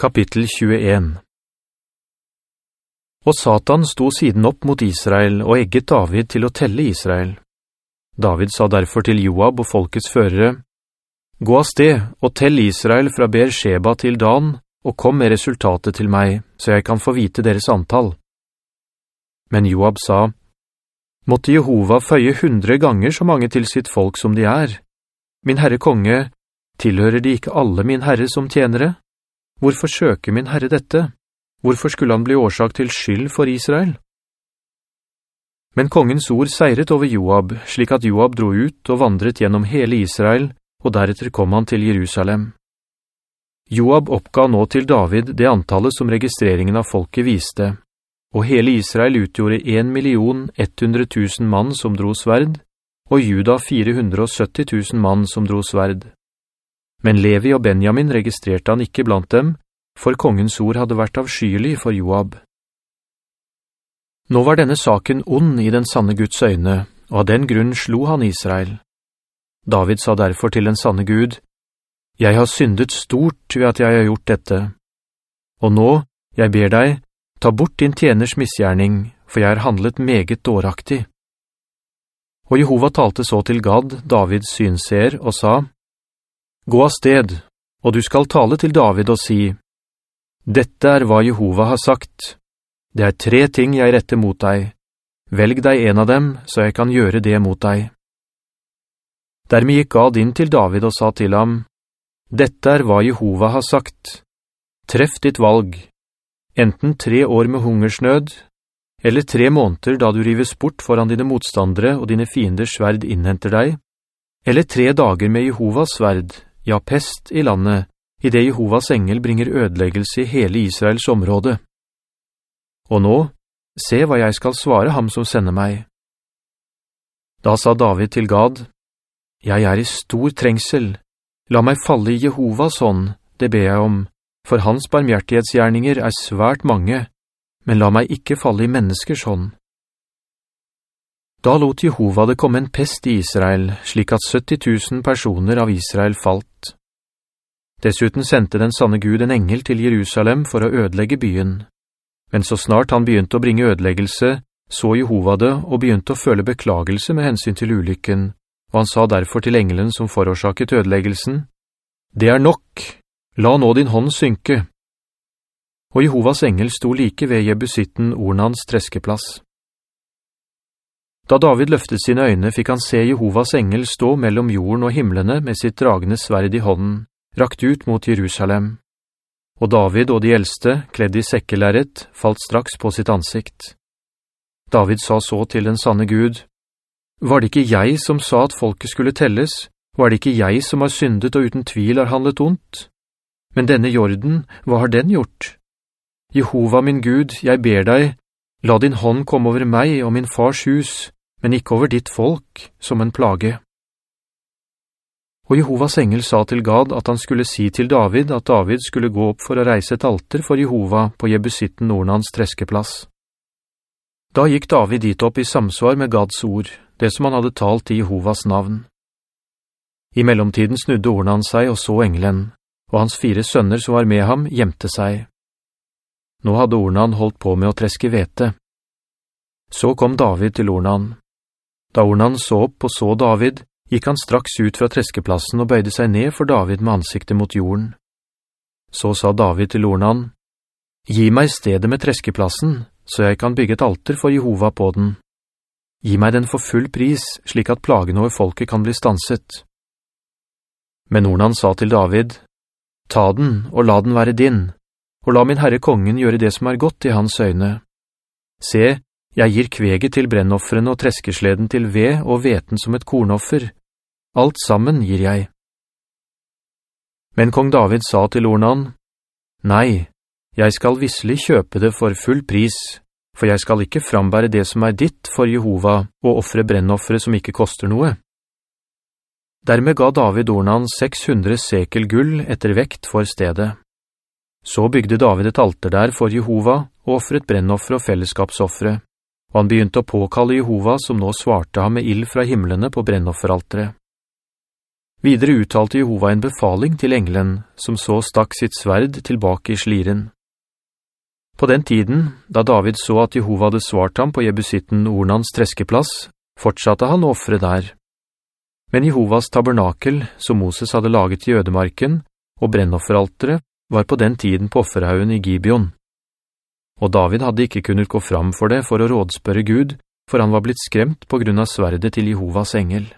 Kapittel 21 Og Satan sto siden opp mot Israel og egget David til å telle Israel. David sa derfor til Joab og folkets førere, «Gå av sted og tell Israel fra Beersheba til Dan, og kom med resultatet til meg, så jeg kan få vite deres antall.» Men Joab sa, «Måtte Jehova føye hundre ganger så mange til sitt folk som de er. Min herre konge, tilhører de ikke alle min herre som tjenere?» Hvorfor søker min Herre dette? Hvorfor skulle han bli årsak til skyld for Israel? Men kongens ord seiret over Joab, slik at Joab dro ut og vandret gjennom hele Israel, og deretter kom han til Jerusalem. Joab oppga nå til David det antallet som registreringen av folket viste, og hele Israel utgjorde 1 million 100 000 mann som dro sverd, og Juda 470 000 mann som dro sverd. Men Levi og Benjamin registrerte han ikke blant dem, for kongens ord hadde vært avskyelig for Joab. Nå var denne saken ond i den sanne Guds øyne, og av den grunn slo han Israel. David sa derfor til den sanne Gud, «Jeg har syndet stort ved at jeg har gjort dette. Og nå, jeg ber deg, ta bort din tjeners misgjerning, for jeg har handlet meget dåraktig.» Og Jehova talte så til Gad, Davids synser, og sa, Gå av sted, og du skal tale til David og si, «Dette er hva Jehova har sagt. Det er tre ting jeg retter mot deg. Velg deg en av dem, så jeg kan gjøre det mot deg.» Dermed gikk Gad inn til David og sa til ham, «Dette er hva Jehova har sagt. Treff ditt valg. Enten tre år med hungersnød, eller tre måneder da du rives bort foran dine motstandere og dine fienders sverd innhenter deg, eller tre dager med Jehovas sverd, ja pest i landet, i det Jehovas engel bringer ødeleggelse i hele Israels område. Og nå, se hva jeg skal svare ham som sender meg. Da sa David til Gad, «Jeg er i stor trengsel. La meg falle i Jehovas hånd, det ber jeg om, for hans barmhjertighetsgjerninger er svært mange, men la meg ikke falle i menneskers hånd.» Da lot Jehova det komme en pest i Israel, slik at 70 000 personer av Israel falt. Dessuten sendte den sanne Gud en engel til Jerusalem for å ødelegge byen. Men så snart han begynte å bringe ødeleggelse, så Jehova det og begynte å føle beklagelse med hensyn til ulykken, og han sa derfor til engelen som forårsaket ødeleggelsen, «Det er nok, la nå din hånd synke.» Og Jehovas engel sto like ved Jebusitten Ornans treskeplass. Da David løftet sine øyne fikk han se Jehovas engel stå mellom jorden og himmelene med sitt dragende sverd i hånden, rakt ut mot Jerusalem. Og David og de eldste, kledd i sekkelæret, falt straks på sitt ansikt. David sa så til den sanne Gud, «Var det ikke jeg som sa at folket skulle telles? Var det ikke jeg som har syndet og uten tvil har handlet ondt? Men denne jorden, hva har den gjort? Jehova min Gud, jeg ber deg, la din hånd komme over meg og min fars hus, men ikke over ditt folk, som en plage. Og Jehovas engel sa til Gad at han skulle si til David at David skulle gå opp for å reise et alter for Jehova på Jebusitten Ornans treskeplass. Da gikk David dit opp i samsvar med Gads ord, det som han hadde talt i Jehovas navn. I mellomtiden snudde Ornan seg og så engelen, og hans fire sønner som var med ham gjemte seg. Nå hadde Ornan holdt på med å treske vete. Så kom David til Ornan. Da Ornan så opp og så David, gikk han straks ut fra treskeplassen og bøyde seg ned for David med ansiktet mot jorden. Så sa David til Ornan, «Gi meg stedet med treskeplassen, så jeg kan bygge et alter for Jehova på den. Gi meg den for full pris, slik at plagen over folket kan bli stanset.» Men Ornan sa til David, «Ta den, og la den være din, og la min herre kongen gjøre det som er godt i hans øyne. Se, jeg gir kveget til brennofferen og treskesleden til ved og veten som et kornoffer. Alt sammen gir jeg. Men kong David sa til Ornan, «Nei, jeg skal visselig kjøpe det for full pris, for jeg skal ikke frambære det som er ditt for Jehova og offre brennoffere som ikke koster noe.» Dermed ga David Ornan 600 sekel gull etter vekt for stedet. Så bygde David et alter der for Jehova og offret brennoffer og fellesskapsoffere og han begynte å påkalle Jehova som nå svarte ham med ild fra himmelene på brennofferaltere. Videre uttalte Jehova en befaling til engelen, som så stakk sitt sverd tilbake i sliren. På den tiden, da David så at Jehova hadde svart ham på Jebusitten Ornans treskeplass, fortsatte han å offre der. Men Jehovas tabernakel, som Moses hadde laget i ødemarken, og brennofferaltere, var på den tiden på offerhaugen i Gibeon. Og David hadde ikke kunnet gå fram for det for å rådspørre Gud, for han var blitt skremt på grunn av sverdet til Jehovas engel.